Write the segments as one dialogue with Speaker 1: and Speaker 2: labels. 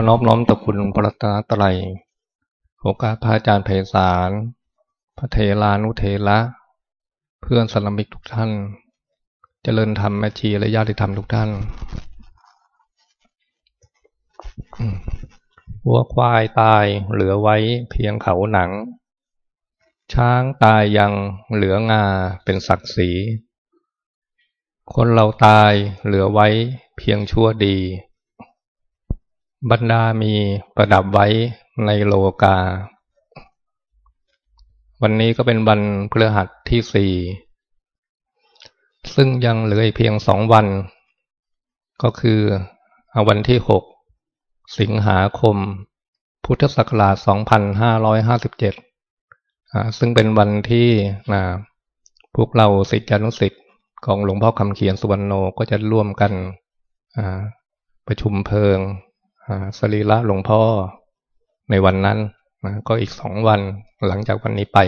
Speaker 1: ขอนอบน้อมต่อคุณพระรัตนตรัยโอกาสพระอาจารย์เพศารพระเทลานุเทระเพื่อนสลมิกทุกท่าน เจริญธรรมแม่ชีและญาติธรรมทุกท่านวัวควายตายเหลือไว้เพียงเขาหนัง ช้างตายยังเหลืองาเป็นศักดิ์ศรี คนเราตายเหลือไว้เพียงชั่วดี บรรดามีประดับไว้ในโลกา วันนี้ก็เป็นวันพฤหัสที่สี่ซึ่งยังเหลือเพียงสองวัน ก็คือวันที่หกสิงหาคม พุทธศักราช 2557 ซึ่งเป็นวันที่พวกเราสิทธิอนุสิทธิ์ของหลวงพ่อคำเขียนสุวรรณโนก็จะร่วมกันประชุมเพลิง สรีระหลวงพ่อในวันนั้นนะก็อีกสองวันหลังจากวันนี้ไป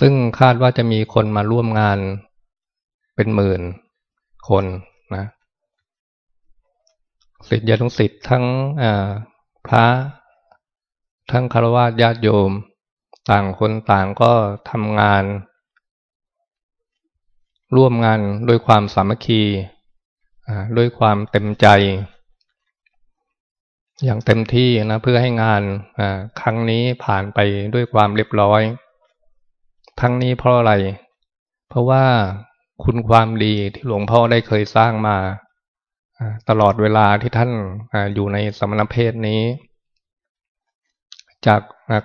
Speaker 1: ซึ่งคาดว่าจะมีคนมาร่วมงานเป็นหมื่นคนนะสิทธิยนุสิทธิ์ทั้งพระ ทั้งคารวะญาติโยม ต่างคนต่างก็ทำงาน ร่วมงานด้วยความสามัคคี ด้วยความเต็มใจ อย่างเต็มที่นะเพื่อให้งานครั้งนี้ผ่านไปด้วยความเรียบร้อย ทั้งนี้เพราะอะไร เพราะว่าคุณความดีที่หลวงพ่อได้เคยสร้างมาตลอดเวลาที่ท่านอยู่ในสมณเพศนี้ จาก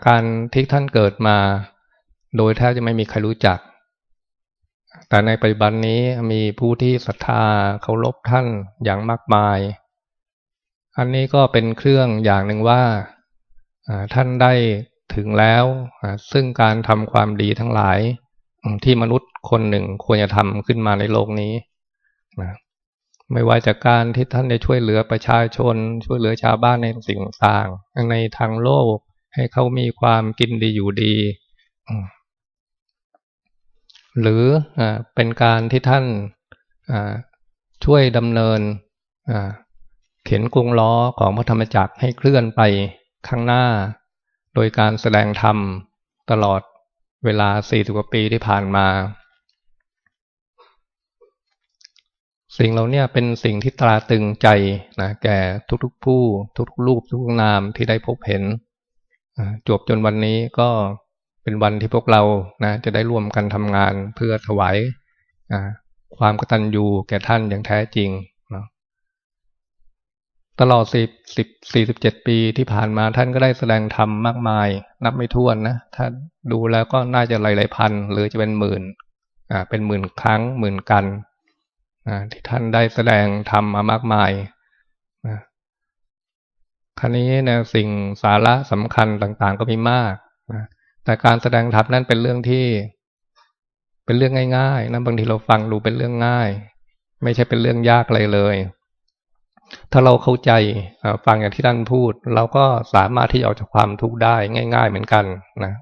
Speaker 1: การที่ท่านเกิดมา โดยแทบจะไม่มีใครรู้จัก แต่ในปัจจุบันนี้มีผู้ที่ศรัทธาเคารพท่านอย่างมากมาย อันนี้ก็เป็นเครื่องอย่างหนึ่งว่าท่านได้ถึงแล้ว ซึ่งการทำความดีทั้งหลายที่มนุษย์คนหนึ่งควรจะทำขึ้นมาในโลกนี้นะไม่ว่าจากการที่ท่านได้ช่วยเหลือประชาชน ช่วยเหลือชาวบ้านในสิ่งต่างในทางโลกให้เขามีความกินดีอยู่ดี หรืออเป็นการที่ท่านช่วยดำเนินเข็นกรุงล้อของพระธรรมจักรให้เคลื่อนไปข้างหน้า โดยการแสดงธรรมตลอดเวลา 40 กว่าปีที่ผ่านมา สิ่งเหล่านี้เป็นสิ่งที่ตราตึงใจนะแก่ทุกๆผู้ ทุกๆรูปทุกนามที่ได้พบเห็นจบจนวันนี้ก็ เป็นวันที่พวกเรานะจะได้ร่วมกันทำงานเพื่อถวายความกตัญญูแก่ท่านอย่างแท้จริงนะตลอดสิบสิบสี่สิบเจ็ดปีที่ผ่านมาท่านก็ได้แสดงธรรมมากมาย นับไม่ถ้วนนะถ้าดูแล้วก็น่าจะหลายๆพัน หรือจะเป็นหมื่นอ่าเป็นหมื่นครั้งหมื่นกันอ่าที่ท่านได้แสดงธรรมมามากมายนะครั้นี้นะสิ่งสาระสำคัญต่างๆก็มีมากนะ แต่การแสดงธรรมนั้นเป็นเรื่องที่ เป็นเรื่องง่ายๆนะบางทีเราฟังดูเป็นเรื่องง่าย ไม่ใช่เป็นเรื่องยากอะไรเลย ถ้าเราเข้าใจฟังอย่างที่ท่านพูด เราก็สามารถที่จะออกจากความทุกข์ได้ง่าย ๆ เหมือนกันนะ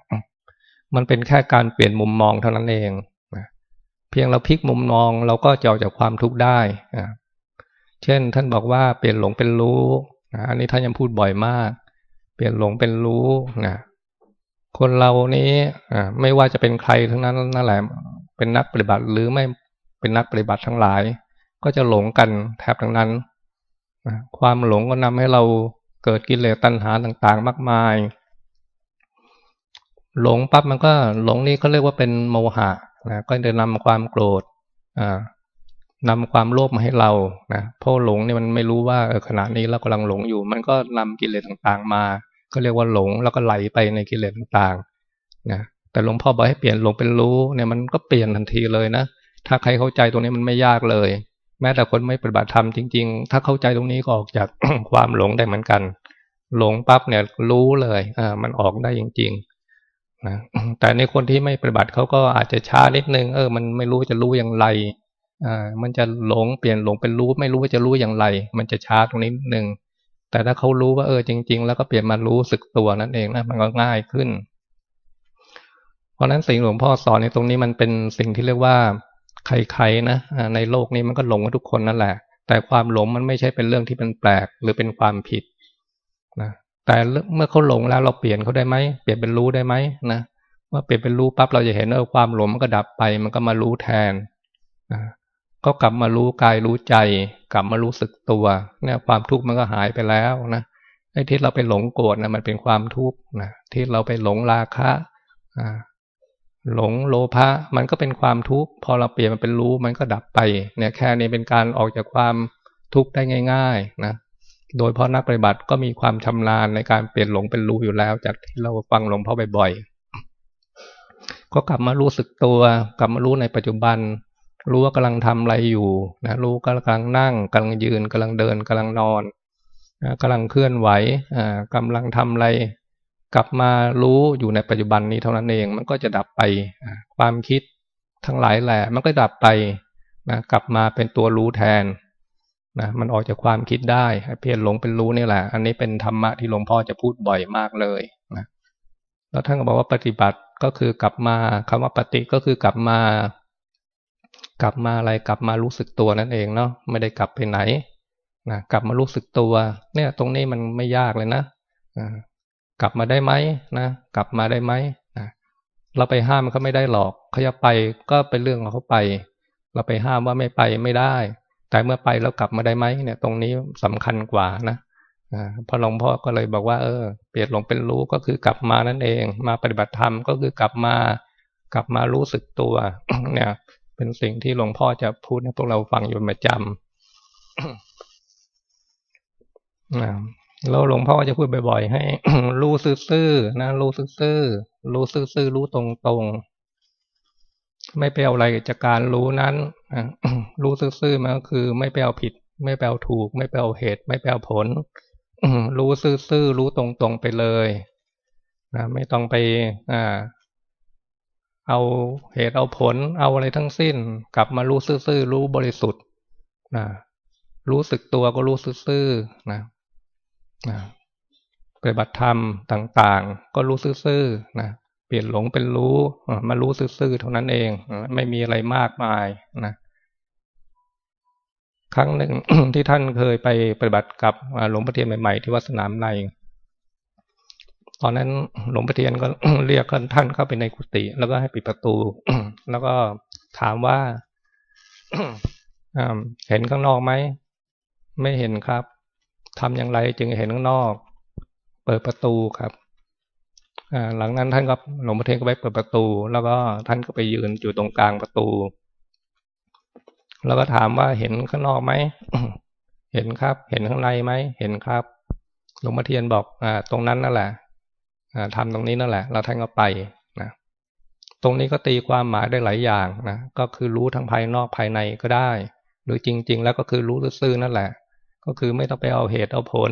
Speaker 1: มันเป็นแค่การเปลี่ยนมุมมองเท่านั้นเองนะเพียงเราพลิกมุมมองเราก็จะออกจากความทุกข์ได้นะเช่น ท่านบอกว่าเปลี่ยนหลงเป็นรู้นะอันนี้ท่านยังพูดบ่อยมาก เปลี่ยนหลงเป็นรู้นะ คนเรานี้อ่าไม่ว่าจะเป็นใครทั้งนั้นนั่นแหละเป็นนักปฏิบัติหรือไม่เป็นนักปฏิบัติทั้งหลาย ก็จะหลงกันแทบทั้งนั้นความหลงก็นำให้เราเกิดกิเลสตัณหาต่างๆ มากมาย หลงปั๊บมันก็หลงนี่เขาเรียกว่าเป็นโมหะนะก็จะนำความโกรธอ่านำความโลภมาให้เรานะเพราะหลงนี่มันไม่รู้ว่าเออขณะนี้เรากำลังหลงอยู่ มันก็นำกิเลสต่างๆมา ก็เรียกว่าหลงแล้วก็ไหลไปในกิเลสต่างๆนะแต่หลวงพ่อบอกให้เปลี่ยนหลงเป็นรู้เนี่ยมันก็เปลี่ยนทันทีเลยนะถ้าใครเข้าใจตรงนี้มันไม่ยากเลย แม้แต่คนไม่ปฏิบัติธรรมจริง ๆ ถ้าเข้าใจตรงนี้ก็ออกจากความหลงได้เหมือนกัน หลงปั๊บเนี่ยรู้เลยอ่ามันออกได้จริงๆนะแต่ในคนที่ไม่ปฏิบัติเขาก็อาจจะช้านิดนึงเออ มันไม่รู้จะรู้อย่างไรอ่ามันจะหลงเปลี่ยนหลงเป็นรู้ไม่รู้ว่าจะรู้อย่างไร มันจะช้าตรงนี้นิดนึง แต่ถ้าเขารู้ว่าเออจริง ๆ แล้วก็เปลี่ยนมารู้สึกตัวนั่นเองนะมันก็ง่ายขึ้น เพราะนั้นสิ่งหลวงพ่อสอนในตรงนี้มันเป็นสิ่งที่เรียกว่าใครๆนะในโลกนี้มันก็หลงกันทุกคนนั่นแหละ แต่ความหลงมันไม่ใช่เป็นเรื่องที่เป็นแปลกหรือเป็นความผิดนะแต่เมื่อเขาหลงแล้วเราเปลี่ยนเขาได้ไหมเปลี่ยนเป็นรู้ได้ไหมนะเมื่อเปลี่ยนเป็นรู้ปั๊บเราจะเห็นว่าความหลงมันก็ดับไป มันก็มารู้แทนนะ ก็กลับมารู้กายรู้ใจ กลับมารู้สึกตัวเนี่ยความทุกข์มันก็หายไปแล้วนะไอ้ที่เราไปหลงโกรธนะมันเป็นความทุกข์นะที่เราไปหลงราคะหลงโลภะมันก็เป็นความทุกข์พอเราเปลี่ยนมันเป็นรู้มันก็ดับไป เนี่ยแค่นี้เป็นการออกจากความทุกข์ได้ง่าย ๆ นะโดยเพราะนักปฏิบัติก็มีความชำนาญในการเปลี่ยนหลงเป็นรู้อยู่แล้ว จากที่เราฟังหลวงพ่อบ่อยๆก็กลับมารู้สึกตัว กลับมารู้ในปัจจุบัน รู้ว่ากำลังทำอะไรอยู่นะรู้กำลังนั่งกำลังยืนกำลังเดินกำลังนอนนะกำลังเคลื่อนไหวอ่ากำลังทำอะไร กลับมารู้อยู่ในปัจจุบันนี้เท่านั้นเองมันก็จะดับไปความคิดทั้งหลายแหละมันก็ดับไปนะกลับมาเป็นตัวรู้แทนนะมันออกจากความคิดได้เพียรหลงเป็นรู้นี่แหละ อันนี้เป็นธรรมะที่หลวงพ่อจะพูดบ่อยมากเลยนะแล้วท่านก็บอกว่าปฏิบัติก็คือกลับมาคำว่าปฏิก็คือกลับมา กลับมาอะไรกลับมารู้สึกตัวนั่นเองเนาะไม่ได้กลับไปไหนนะกลับมารู้สึกตัว เนี่ย ตรงนี้มันไม่ยากเลยนะกลับมาได้ไหมนะกลับมาได้ไหมนะเราไปห้ามเขาไม่ได้หรอกเขาจะไปก็เป็นเรื่องของเขาไป เราไปห้ามว่าไม่ไปไม่ได้ แต่เมื่อไปแล้วกลับมาได้ไหมเนี่ย ตรงนี้สำคัญกว่านะพอหลวงพ่อก็เลยบอกว่าเออ เปลี่ยนหลงเป็นรู้ก็คือกลับมานั่นเอง มาปฏิบัติธรรมก็คือกลับมา กลับมารู้สึกตัว เนี่ย เป็นสิ่งที่หลวงพ่อจะพูดให้พวกเราฟังอยู่ประจำเราหลวงพ่อจะพูดบ่อย ๆ ให้รู้ซื่อๆนะรู้ซื่อๆรู้ซื่อๆรู้ตรงๆไม่ไปเอาอะไรจากการรู้นั้นรู้ซื่อๆมันก็คือ ไม่ไปเอาผิด ไม่ไปเอาถูก ไม่ไปเอาเหตุ ไม่ไปเอาผลรู้ซื่อๆรู้ตรงๆไปเลยนะไม่ต้องไป อ่า เอาเหตุเอาผล เอาอะไรทั้งสิ้น กลับมารู้ซื่อๆรู้บริสุทธิ์นะรู้สึกตัวก็รู้ซื่อๆนะปฏิบัติธรรมต่างๆ ก็รู้ซื่อๆนะเปลี่ยนหลงเป็นรู้มารู้ซื่อๆเท่านั้นเอง ไม่มีอะไรมากมายนะครั้งหนึ่งที่ท่านเคยไปปฏิบัติกับหลวงพ่อเทียนใหม่ๆ ที่วัดสนามใน ตอนนั้นหลวงพ่อเทียนก็เรียกท่านเข้าไปในกุฏิแล้วก็ให้ปิดประตู แล้วก็ถามว่าเห็นข้างนอกไหมไม่เห็นครับทำอย่างไรจึงเห็นข้างนอก เปิดประตูครับหลังนั้นท่านก็หลวงพ่อเทศก็ไปเปิดประตู แล้วก็ท่านก็ไปยืนอยู่ตรงกลางประตู แล้วก็ถามว่าเห็นข้างนอกไหมเห็นครับ เห็นข้างในไหมเห็นครับหลวงพ่อเทียนบอกอ่าตรงนั้นนั่นแหละ ทำตรงนี้นั่นแหละ เราท่านก็ไปนะตรงนี้ก็ตีความหมายได้หลายอย่างนะก็คือรู้ทั้งภายนอกภายในก็ได้ หรือจริง ๆ แล้วก็คือรู้ซื่อนั่นแหละ ก็คือไม่ต้องไปเอาเหตุเอาผล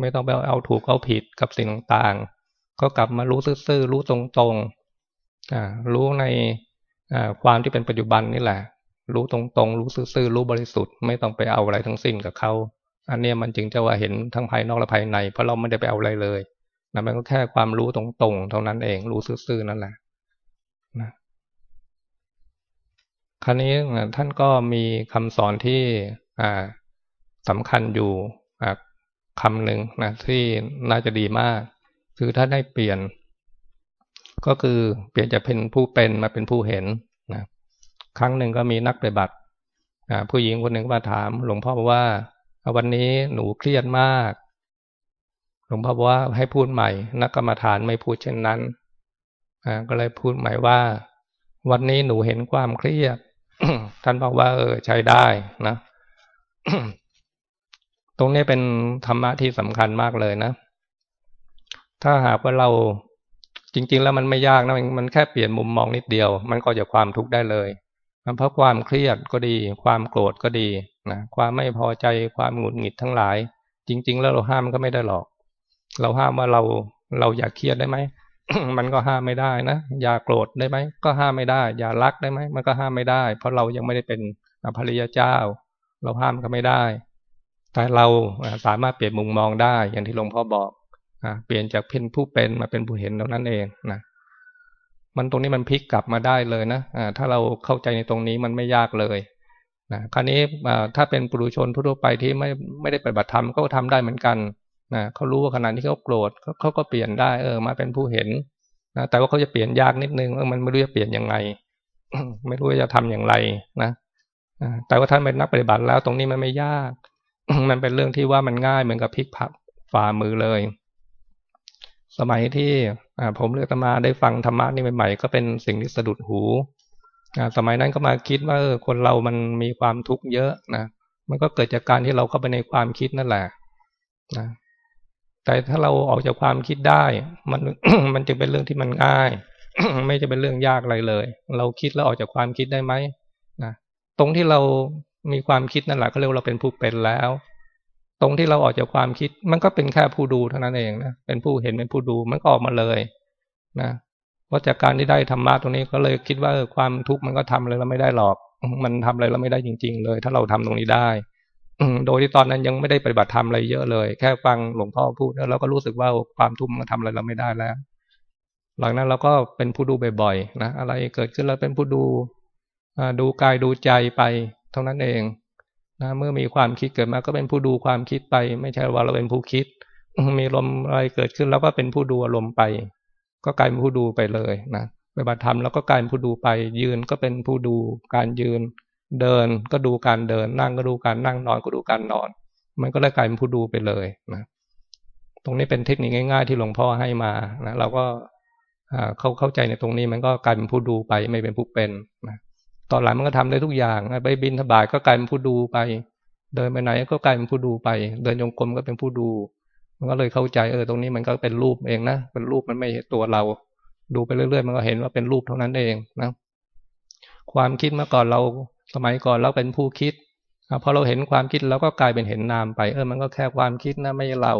Speaker 1: ไม่ต้องไปเอาถูกเอาผิดกับสิ่งต่างๆ ก็กลับมารู้ซื่อๆรู้ตรงๆรู้ในความที่เป็นปัจจุบันนี่แหละ รู้ตรงๆ รู้ซื่อๆรู้บริสุทธิ์ไม่ต้องไปเอาอะไรทั้งสิ้นกับเขาอันนี้มันจึงจะว่าเห็นทั้งภายนอกและภายใน เพราะเราไม่ได้ไปเอาอะไรเลย นะมันก็แค่ความรู้ตรงๆ เท่านั้นเอง รู้ซื่อๆนั่นแหละนะคราวนี้ท่านก็มีคำสอนที่อ่าสำคัญอยู่คำหนึ่งนะที่น่าจะดีมาก คือถ้าได้เปลี่ยน ก็คือเปลี่ยนจากเป็นผู้เป็นมาเป็นผู้เห็นนะครั้งหนึ่งก็มีนักปฏิบัติผู้หญิงคนหนึ่งมาถาม หลวงพ่อว่าวันนี้หนูเครียดมาก หลวงพ่อบอกว่าให้พูดใหม่ นักกรรมฐานไม่พูดเช่นนั้นก็เลยพูดใหม่ว่า วันนี้หนูเห็นความเครียดท่านบอกว่า เออ ใช้ได้นะตรงนี้เป็นธรรมะที่สำคัญมากเลยนะ ถ้าหากว่าเราจริง ๆ แล้วมันไม่ยากนะมันแค่เปลี่ยนมุมมองนิดเดียว มันก็จะความทุกข์ได้เลยเพราะความเครียดก็ดี ความโกรธก็ดีนะความไม่พอใจความหงุดหงิดทั้งหลาย จริง ๆ แล้วเราห้ามก็ไม่ได้หรอก เราห้ามว่าเราเราอยากเครียดได้ไหมมันก็ห้ามไม่ได้นะอย่าโกรธได้ไหมก็ห้ามไม่ได้ อย่ารักได้ไหมมันก็ห้ามไม่ได้ เพราะเรายังไม่ได้เป็นพระริยเจ้า เราห้ามก็ไม่ได้ แต่เราสามารถเปลี่ยนมุมมองได้อย่างที่หลวงพ่อบอกเปลี่ยนจากเป็นผู้เป็นมาเป็นผู้เห็นเท่านั้นเองนะมันตรงนี้มันพลิกกลับมาได้เลยนะถ้าเราเข้าใจในตรงนี้มันไม่ยากเลยนะคราวนี้ถ้าเป็นปุถุชนทั่วไปที่ไม่ไม่ได้ปฏิบัติธรรมก็ทำได้เหมือนกัน นะเขารู้ว่าขณะที่เขาโกรธเขาก็เปลี่ยนได้ เออ มาเป็นผู้เห็นนะแต่ว่าเขาจะเปลี่ยนยากนิดนึงเออมันไม่รู้จะเปลี่ยนยังไง ไม่รู้จะทำอย่างไรนะแต่ว่าท่านเป็นนักปฏิบัติแล้ว ตรงนี้มันไม่ยาก มันเป็นเรื่องที่ว่ามันง่ายเหมือนกับพลิกผักฝ่ามือเลย สมัยที่ผมเลือกตมาได้ฟังธรรมะนี่ใหม่ๆก็เป็นสิ่งที่สะดุดหูสมัยนั้นก็มาคิดว่าคนเรามันมีความทุกข์เยอะนะมันก็เกิดจากการที่เราเข้าไปในความคิดนั่นแหละนะ แต่ถ้าเราออกจากความคิดได้ มันมันจึงเป็นเรื่องที่มันง่าย ไม่จะเป็นเรื่องยากอะไรเลย เราคิดแล้วออกจากความคิดได้ไหมนะตรงที่เรามีความคิดนั่นแหละเขาเรียกเราเป็นผู้เป็นแล้ว ตรงที่เราออกจากความคิด มันก็เป็นแค่ผู้ดูเท่านั้นเองนะเป็นผู้เห็นเป็นผู้ดูมันก็ออกมาเลยนะพราะจากการที่ได้ธรรมะตรงนี้ก็เลยคิดว่าความทุกข์มันก็ทำอะไรเราไม่ได้หรอก มันทำอะไรเราไม่ได้จริง ๆ เลย ถ้าเราทำตรงนี้ได้ โดยที่ตอนนั้นยังไม่ได้ปฏิบัติธรรมอะไรเยอะเลย แค่ฟังหลวงพ่อพูดแล้วเราก็รู้สึกว่าความทุกข์มันทำอะไรเราไม่ได้แล้ว หลังนั้นเราก็เป็นผู้ดูบ่อยๆนะอะไรเกิดขึ้นเราเป็นผู้ดูดูกายดูใจไป เท่านั้นเองนะเมื่อมีความคิดเกิดมาก็เป็นผู้ดูความคิดไป ไม่ใช่ว่าเราเป็นผู้คิด มีลมอะไรเกิดขึ้นแล้วก็เป็นผู้ดูอารมณ์ไป ก็กลายเป็นผู้ดูไปเลยนะปฏิบัติธรรมแล้วก็กลายเป็นผู้ดูไป ยืนก็เป็นผู้ดูการยืน เดินก็ดูการเดิน นั่งก็ดูการนั่งนอนก็ดูการนอน มันก็เลยกลายเป็นผู้ดูไปเลยนะตรงนี้เป็นเทคนิคง่าย ๆ ที่หลวงพ่อให้มานะเราก็เข้าเข้าใจในตรงนี้มันก็กลายเป็นผู้ดูไปไม่เป็นผู้เป็นนะตอนหลังมันก็ทำได้ทุกอย่างไปบินทบาทก็กลายเป็นผู้ดูไป เดินไปไหนก็กลายเป็นผู้ดูไป เดินยงกลมก็เป็นผู้ดู มันก็เลยเข้าใจเออตรงนี้มันก็เป็นรูปเองนะเป็นรูปมันไม่เห็นตัวเรา ดูไปเรื่อยๆ มันก็เห็นว่าเป็นรูปเท่านั้นเองนะ ความคิดเมื่อก่อนเรา สมัยก่อนเราเป็นผู้คิดพอเราเห็นความคิดเราก็กลายเป็นเห็นนามไป เออ มันก็แค่ความคิดนะไม่ใช่เรา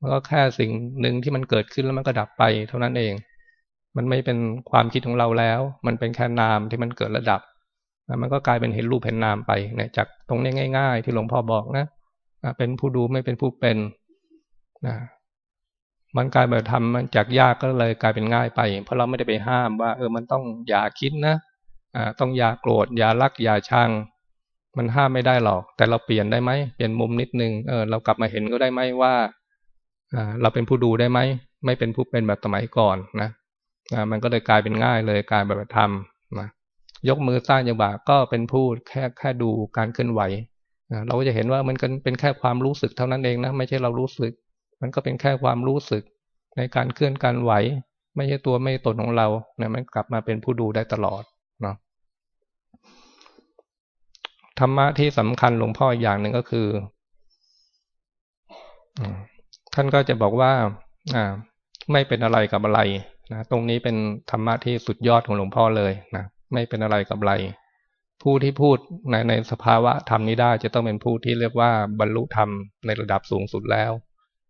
Speaker 1: มันก็แค่สิ่งหนึ่งที่มันเกิดขึ้นแล้วมันก็ดับไป เท่านั้นเอง มันไม่เป็นความคิดของเราแล้ว มันเป็นแค่นามที่มันเกิดระดับมันก็กลายเป็นเห็นรูปเห็นนามไปเนี่ยจากตรงนี้ง่าย ๆ ที่หลวงพ่อบอกนะเป็นผู้ดูไม่เป็นผู้เป็นนะมันกลายมาทำมันจากยากก็เลยกลายเป็นง่ายไป เพราะเราไม่ได้ไปห้ามว่า เออมันต้องอย่าคิดนะ ต้องอย่าโกรธอย่ารักอย่าชัง มันห้ามไม่ได้หรอก แต่เราเปลี่ยนได้ไหมเปลี่ยนมุมนิดนึงเออเรากลับมาเห็นก็ได้ไหมว่าเราเป็นผู้ดูได้ไหมไม่เป็นผู้เป็นแบบสมัยก่อนนะมันก็เลยกลายเป็นง่ายเลยกลายแบบทำนะยกมือสร้างยังบาก็เป็นผู้แค่แค่ดูการเคลื่อนไหวเราก็จะเห็นว่ามันเป็นแค่ความรู้สึกเท่านั้นเองนะไม่ใช่เรารู้สึก มันก็เป็นแค่ความรู้สึกในการเคลื่อนการไหว ไม่ใช่ตัวไม่ตนของเราเนี่ยมันกลับมาเป็นผู้ดูได้ตลอดเนาะ ธรรมะที่สำคัญหลวงพ่ออย่างหนึ่งก็คือท่านก็จะบอกว่าอ่าไม่เป็นอะไรกับอะไรนะตรงนี้เป็นธรรมะที่สุดยอดของหลวงพ่อเลยนะไม่เป็นอะไรกับอะไร ผู้ที่พูดในในสภาวะธรรมนี้ได้ จะต้องเป็นผู้ที่เรียกว่าบรรลุธรรมในระดับสูงสุดแล้ว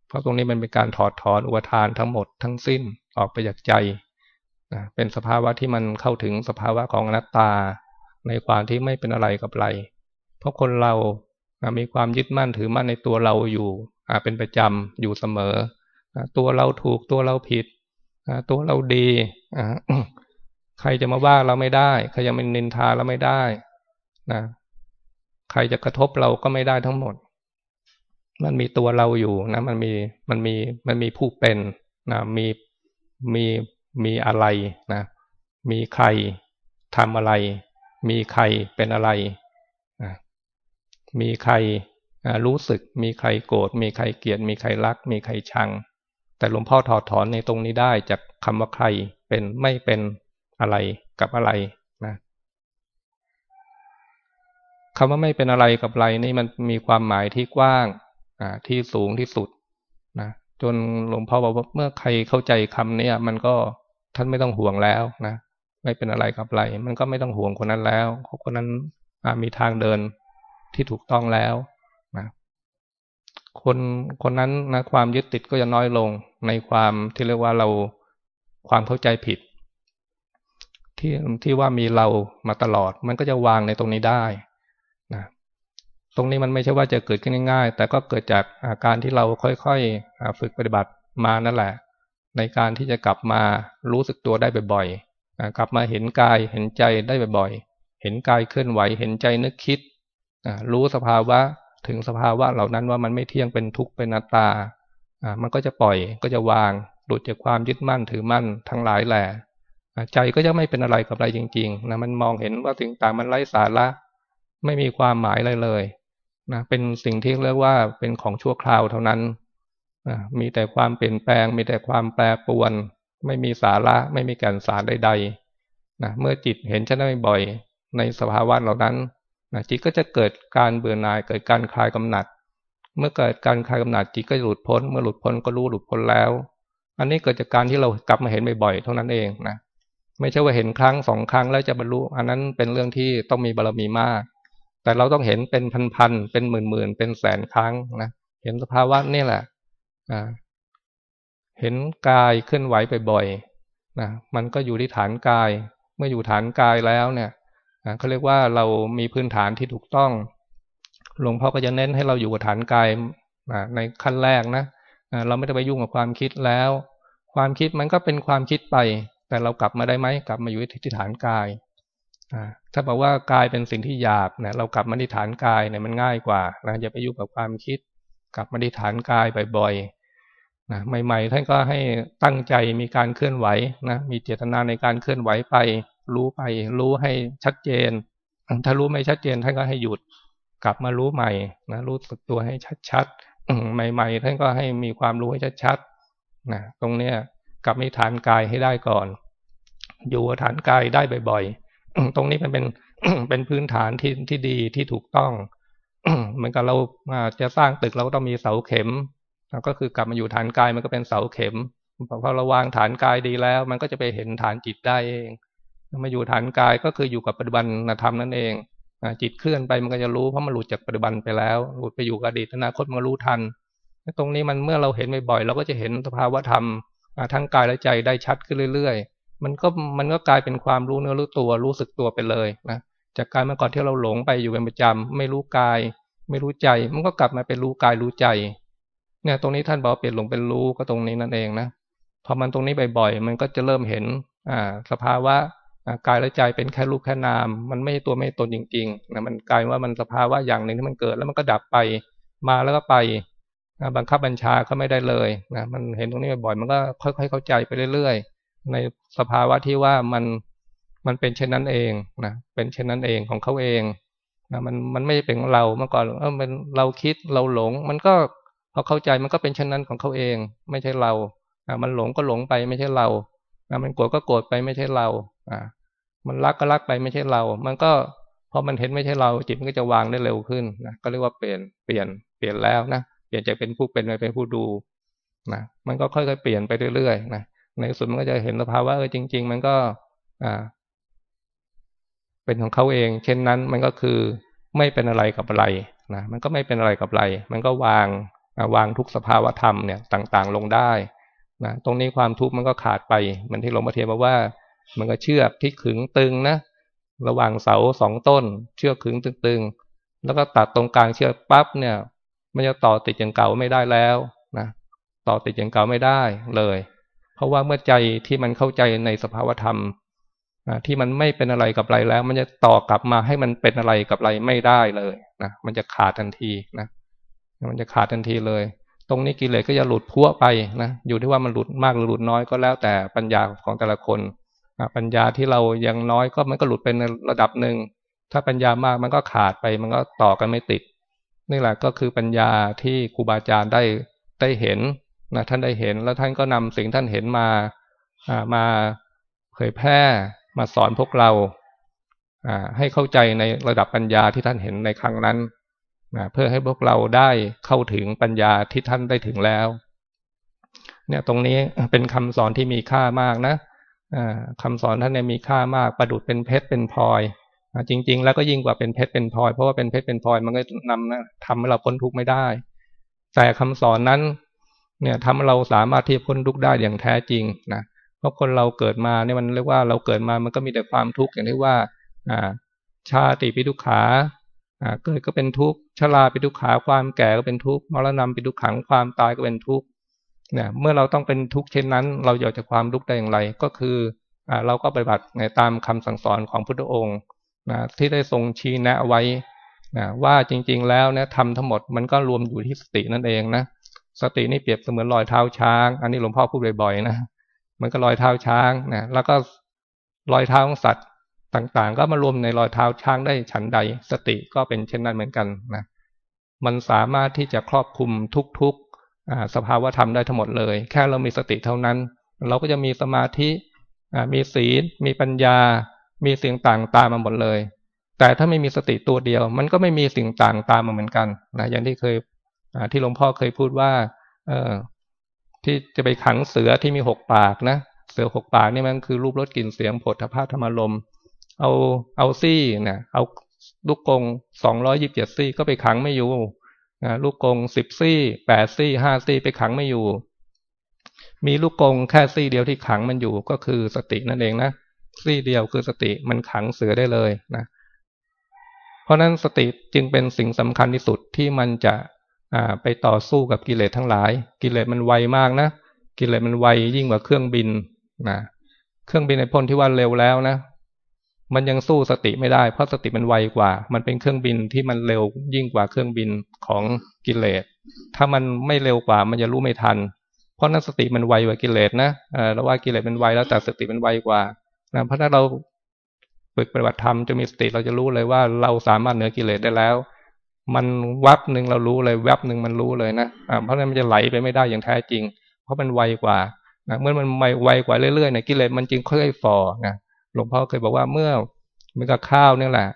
Speaker 1: เพราะตรงนี้มันเป็นการถอดถอนอุปทานทั้งหมดทั้งสิ้นออกไปจากใจนะเป็นสภาวะที่มันเข้าถึงสภาวะของอนัตตา ในความที่ไม่เป็นอะไรกับอะไร ราะคนเรามีความยึดมั่นถือมั่นในตัวเราอยู่เป็นประจำอยู่เสมอ ตัวเราถูกตัวเราผิด ตัวเราดีใครจะมาว่าเราไม่ได้ ใครจะมานินทาเราไม่ได้นะใครจะกระทบเราก็ไม่ได้ทั้งหมด มันมีตัวเราอยู่นะ มันมีมันมีมันมีผู้เป็นนะมีมีมีอะไรนะ มีใครทำอะไร มีใครเป็นอะไร มีใครรู้สึก มีใครโกรธ มีใครเกลียด มีใครรัก มีใครชัง แต่หลวงพ่อถอดถอนในตรงนี้ได้จากคำว่าใครเป็นไม่เป็นอะไรกับอะไรนะคำว่าไม่เป็นอะไรกับอะไรนี่มันมีความหมายที่กว้างที่สูงที่สุดนะจนหลวงพ่อบอกว่าเมื่อใครเข้าใจคำนี้มันก็ท่านไม่ต้องห่วงแล้วนะไม่เป็นอะไรกับอะไร มันก็ไม่ต้องห่วงคนนั้นแล้วคนนั้นมีทางเดิน ที่ถูกต้องแล้วนะคนคนนั้นนะความยึดติดก็จะน้อยลงในความที่เรียกว่าเราความเข้าใจผิด ที่ที่ว่ามีเรามาตลอด มันก็จะวางในตรงนี้ได้นะตรงนี้มันไม่ใช่ว่าจะเกิดขึ้นง่ายๆ แต่ก็เกิดจากอาการที่เราค่อยๆฝึกปฏิบัติมานั่นแหละ ในการที่จะกลับมารู้สึกตัวได้บ่อยๆกลับมาเห็นกายเห็นใจได้บ่อยๆ เห็นกายเคลื่อนไหว เห็นใจนึกคิด รู้สภาวะถึงสภาวะเหล่านั้นว่ามันไม่เที่ยงเป็นทุกข์เป็นนัตตามันก็จะปล่อยก็จะวางหลุดจากความยึดมั่นถือมั่นทั้งหลายแหละใจก็จะไม่เป็นอะไรกับอะไรจริงๆนะมันมองเห็นว่าสิ่งต่างมันไร้สาระไม่มีความหมายอะไรเลยนะเป็นสิ่งที่เรียกว่าเป็นของชั่วคราวเท่านั้นนะมีแต่ความเปลี่ยนแปลง มีแต่ความแปรปรวน ไม่มีสาระไม่มีแก่นสารใดๆนะเมื่อจิตเห็นชัดได้บ่อย ในสภาวะเหล่านั้น นะจิตก็จะเกิดการเบื่อหน่ายเกิดการคลายกำหนัด เมื่อเกิดการคลายกำหนัดจิตก็หลุดพ้น เมื่อหลุดพ้นก็รู้หลุดพ้นแล้ว อันนี้เกิดจากการที่เรากลับมาเห็นบ่อยๆเท่านั้นเองนะไม่ใช่ว่าเห็นครั้งสองครั้งแล้วจะบรรลุ อันนั้นเป็นเรื่องที่ต้องมีบารรมีมาก แต่เราต้องเห็นเป็นพันๆเป็นหมื่นๆเป็นแสนครั้งนะเห็นสภาวะนี่แหละอ่าเห็นกายเคลื่อนไหวบ่อยๆนะมันก็อยู่ที่ฐานกาย เมื่ออยู่ฐานกายแล้วเนี่ย เขาเรียกว่าเรามีพื้นฐานที่ถูกต้อง หลวงพ่อก็จะเน้นให้เราอยู่กับฐานกายในขั้นแรกนะเราไม่ได้ไปยุ่งกับความคิดแล้ว ความคิดมันก็เป็นความคิดไป แต่เรากลับมาได้ไหมกลับมาอยู่ที่ฐานกายถ้าบอกว่ากายเป็นสิ่งที่หยาบเนี่ยเรากลับมาที่ฐานกายเนี่ยมันง่ายกว่านะอย่าไปยุ่งกับความคิด กลับมาที่ฐานกายบ่อยๆนะใหม่ ๆ ท่านก็ให้ตั้งใจมีการเคลื่อนไหวนะมีเจตนาในการเคลื่อนไหวไป รู้ไป รู้ให้ชัดเจน ถ้ารู้ไม่ชัดเจนท่านก็ให้หยุด กลับมารู้ใหม่นะรู้สึกตัวให้ชัดๆใหม่ ๆ ท่านก็ให้มีความรู้ให้ชัดๆนะตรงเนี้ยกลับมีฐานกายให้ได้ก่อน อยู่ฐานกายได้บ่อยๆตรงนี้มันเป็นเป็นพื้นฐานที่ที่ดีที่ถูกต้องเหมือนกับเราจะสร้างตึกเราก็ต้องมีเสาเข็มก็คือกลับมาอยู่ฐานกายมันก็เป็นเสาเข็มพอเราวางฐานกายดีแล้ว มันก็จะไปเห็นฐานจิตได้เอง มาอยู่ฐานกายก็คืออยู่กับปัจจุบันธรรมนั่นเองจิตเคลื่อนไปมันก็จะรู้เพราะมันหลุดจากปัจจุบันไปแล้วหลุดไปอยู่กับอดีตอนาคตมันรู้ทันตรงนี้มันเมื่อเราเห็นบ่อยๆเราก็จะเห็นสภาวะธรรมทั้งกายและใจได้ชัดขึ้นเรื่อย ๆ มันก็มันก็กลายเป็นความรู้เนื้อรู้ตัวรู้สึกตัวไปเลยนะจากการเมื่อก่อนที่เราหลงไปอยู่เป็นประจำไม่รู้กาย ไม่รู้ใจ มันก็กลับมาเป็นรู้กายรู้ใจเนี่ยตรงนี้ท่านบอกเปลี่ยนหลงเป็นรู้ก็ตรงนี้นั่นเองนะพอมันตรงนี้บ่อยๆ มันก็จะเริ่มเห็นอ่าสภาวะ กายและใจเป็นแค่รูปแค่นาม มันไม่ตัวไม่ตนจริงๆนะมันกลายว่ามันสภาวะอย่างหนึ่งที่มันเกิดแล้วมันก็ดับไปมาแล้วก็ไปนะบังคับบัญชาก็ไม่ได้เลยนะมันเห็นตรงนี้บ่อยมันก็ค่อย ๆ เข้าใจไปเรื่อยๆ ในสภาวะที่ว่ามันมันเป็นเช่นนั้นเองนะเป็นเช่นนั้นเองของเขาเองนะมันมันไม่เป็นของเราเมื่อก่อนเออมันเราคิดเราหลง มันก็พอเข้าใจมันก็เป็นเช่นนั้นของเขาเอง ไม่ใช่เรานะมันหลงก็หลงไปไม่ใช่เรานะมันโกรธก็โกรธไปไม่ใช่เราอ่า มันรักก็รักไปไม่ใช่เรา มันก็พอมันเห็นไม่ใช่เรา จิตมันก็จะวางได้เร็วขึ้นนะก็เรียกว่าเปลี่ยนเปลี่ยนเปลี่ยนแล้วนะเปลี่ยนจากเป็นผู้เป็นไปเป็นผู้ดูนะมันก็ค่อยๆเปลี่ยนไปเรื่อยๆนะในสุดมันก็จะเห็นสภาวะเออจริง ๆ มันก็ อ่า เป็นของเขาเอง เช่นนั้น มันก็คือไม่เป็นอะไรกับอะไรนะมันก็ไม่เป็นอะไรกับอะไร มันก็วางวางทุกสภาวะธรรมเนี่ยต่าง ๆ ลงได้นะตรงนี้ความทุกข์มันก็ขาดไปเหมือนที่หลวงพ่อเทียนบอกว่า มันก็เชือกที่ขึงตึงนะระหว่างเสาสองต้น เชือกขึงตึงๆ แล้วก็ตัดตรงกลางเชือกปั๊บเนี่ย มันจะต่อติดอย่างเก่าไม่ได้แล้วนะต่อติดอย่างเก่าไม่ได้เลย เพราะว่าเมื่อใจที่มันเข้าใจในสภาวธรรมที่มันไม่เป็นอะไรกับอะไรแล้ว มันจะต่อกลับมาให้มันเป็นอะไรกับอะไรไม่ได้เลยนะมันจะขาดทันทีนะมันจะขาดทันทีเลย ตรงนี้กิเลสก็จะหลุดพัวไปนะอยู่ที่ว่ามันหลุดมากหรือหลุดน้อยก็แล้วแต่ปัญญาของแต่ละคน ปัญญาที่เรายังน้อยก็มันก็หลุดเป็นระดับหนึ่ง ถ้าปัญญามากมันก็ขาดไป มันก็ต่อกันไม่ติด นี่แหละก็คือปัญญาที่ครูบาอาจารย์ได้ได้เห็นนะท่านได้เห็นแล้วท่านก็นำสิ่งท่านเห็นมามาเผยแพร่มาสอนพวกเราให้เข้าใจในระดับปัญญาที่ท่านเห็นในครั้งนั้นนะเพื่อให้พวกเราได้เข้าถึงปัญญาที่ท่านได้ถึงแล้ว เนี่ยตรงนี้เป็นคำสอนที่มีค่ามากนะ คำสอนท่านเนี่ยมีค่ามากประดุดเป็นเพชรเป็นพลอยจริง ๆ แล้วก็ยิ่งกว่าเป็นเพชรเป็นพลอยเพราะว่าเป็นเพชรเป็นพลอยมันก็นำนะทำให้เราพ้นทุกข์ไม่ได้ แต่คำสอนนั้น เนี่ยทำให้เราสามารถที่จะพ้นทุกข์ได้อย่างแท้จริงนะเพราะคนเราเกิดมาเนี่ยมันเรียกว่าเราเกิดมามันก็มีแต่ความทุกข์อย่างที่ว่าอ่าชาติปิทุกขาอ่าเกิดก็เป็นทุกข์ชราปิทุกขาความแก่ก็เป็นทุกข์มรณะปิทุกขังความตายก็เป็นทุกข์ นี่ยเมื่อเราต้องเป็นทุกข์เช่นนั้น เราอยากจะความทุกข์ได้อย่างไร ก็คือเราก็ปฏิบัติในตามคำสั่งสอนของพุทธองค์นะที่ได้ทรงชี้แนะไว้นะว่าจริงๆแล้วเนี่ยทำทั้งหมดมันก็รวมอยู่ที่สตินั่นเองนะสตินี่เปรียบเสมือนรอยเท้าช้าง อันนี้หลวงพ่อพูดบ่อยๆนะมันก็รอยเท้าช้างนะแล้วก็รอยเท้าของสัตว์ต่างๆ ก็มารวมในรอยเท้าช้างได้ฉันใด สติก็เป็นเช่นนั้นเหมือนกันนะมันสามารถที่จะครอบคลุมทุกๆ สภาวะธรรมได้ทั้งหมดเลย แค่เรามีสติเท่านั้น เราก็จะมีสมาธิมีศีล มีปัญญา มีสิ่งต่างตามมาหมดเลย แต่ถ้าไม่มีสติตัวเดียว มันก็ไม่มีสิ่งต่างตามมาเหมือนกันนะอย่างที่เคยที่หลวงพ่อเคยพูดว่า เออที่จะไปขังเสือที่มีหกปากนะเสือหกปากนี่มันคือรูปรสกลิ่นเสียงผลทพาธรรมลมเอาเอาซี่เนี่ยเอาลูกกงสองร้อยยิบเจ็ดซี่ก็ไปขังไม่อยู่ นะลูกกงสิบซี่แปดซี่ห้าซี่ไปขังไม่อยู่ มีลูกกงแค่ซี่เดียวที่ขังมันอยู่ก็คือสตินั่นเองนะซี่เดียวคือสติมันขังเสือได้เลยนะเพราะนั้นสติจึงเป็นสิ่งสำคัญที่สุดที่มันจะไปต่อสู้กับกิเลสทั้งหลาย กิเลสมันไวมากนะกิเลสมันไวยิ่งกว่าเครื่องบินนะเครื่องบินในพ้นที่ว่าเร็วแล้วนะ มันยังสู้สติไม่ได้ เพราะสติมันไวกว่า มันเป็นเครื่องบินที่มันเร็วยิ่งกว่าเครื่องบินของกิเลส ถ้ามันไม่เร็วกว่ามันจะรู้ไม่ทัน เพราะนั้นสติมันไวกว่ากิเลสนะเราว่ากิเลสมันไวแล้วแต่สติมันไวกว่านะเพราะถ้าเราฝึกปฏิบัติธรรมจะมีสติเราจะรู้เลยว่าเราสามารถเหนือกิเลสได้แล้ว มันวับหนึ่งเรารู้เลยแวบหนึ่งมันรู้เลยนะเพราะนั้นมันจะไหลไปไม่ได้อย่างแท้จริง เพราะมันไวกว่านะเมื่อมันไวกว่าเรื่อยๆเนี่ยกิเลสมันจึงค่อยๆฝ่อนะ หลวงพ่อเคยบอกว่าเมื่อมันก็ข้าวนี่แหละ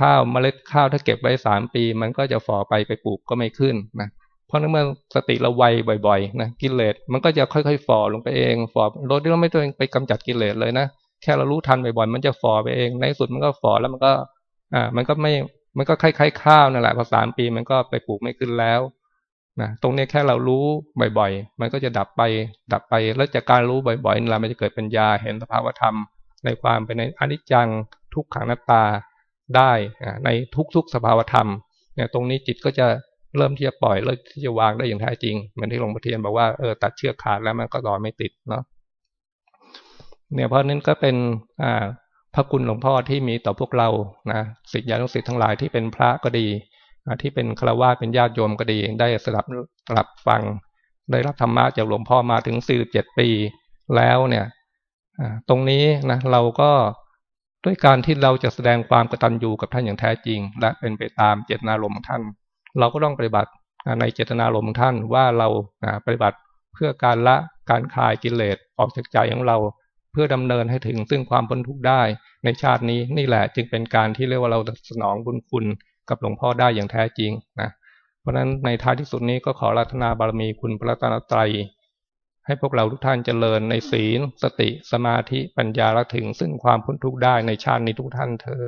Speaker 1: ข้าวเมล็ดข้าวถ้าเก็บไว้สามปี มันก็จะฝ่อไปไปปลูกก็ไม่ขึ้นนะเพราะนั้นเมื่อสติเราไวบ่อยๆนะกิเลสมันก็จะค่อยๆฝ่อลงไปเองฝ่อโดยที่เราไม่ต้องไปกำจัดกิเลสเลยนะแค่เรารู้ทันบ่อยๆมันจะฝ่อไปเอง ในสุดมันก็ฝ่อแล้วมันก็ อ่า มันก็ไม่มันก็คล้ายๆข้าวนั่นแหละพอสามปีมันก็ไปปลูกไม่ขึ้นแล้วนะตรงนี้แค่เรารู้บ่อยๆ มันก็จะดับไป ดับไป แล้วจากการรู้บ่อยๆนี่แหละมันจะเกิดปัญญาเห็นสภาวธรรม ในความเป็นในอนิจจังทุกขังนัตตาได้ในทุกๆสภาวธรรมเนี่ยตรงนี้จิตก็จะเริ่มที่จะปล่อยเริ่มที่จะวางได้อย่างแท้จริงเหมือนที่หลวงพ่อเทียนบอกว่าเออตัดเชือกขาดแล้วมันก็ลอยไม่ติดเนาะเนี่ยเพราะนั้นก็เป็นอ่าพระคุณหลวงพ่อที่มีต่อพวกเรานะสิทธิญาณสิทธิ์ทั้งหลายที่เป็นพระก็ดีที่เป็นฆราวาสเป็นญาติโยมก็ดี ได้สลับสลับฟัง ได้รับธรรมะจากหลวงพ่อมาถึงสี่เจ็ดปี แล้วเนี่ย ตรงนี้นะเราก็ด้วยการที่เราจะแสดงความกตัญญูกับท่านอย่างแท้จริง และเป็นไปตามเจตนารมณ์ของท่าน เราก็ต้องปฏิบัติในเจตนารมณ์ของท่านว่าเราปฏิบัติเพื่อการละการคลายกิเลสออกจากใจของเรา เพื่อดำเนินให้ถึงซึ่งความพ้นทุกข์ได้ในชาตินี้นี่แหละจึงเป็นการที่เรียกว่าเราสนองบุญคุณกับหลวงพ่อได้อย่างแท้จริงนะเพราะฉะนั้นในท้ายที่สุดนี้ก็ขอรัตนาบารมีคุณพระตนตรัย ให้พวกเราทุกท่านเจริญในศีล สติ สมาธิ ปัญญาละถึงซึ่งความพ้นทุกข์ได้ในชาตินี้ทุกท่านเทอ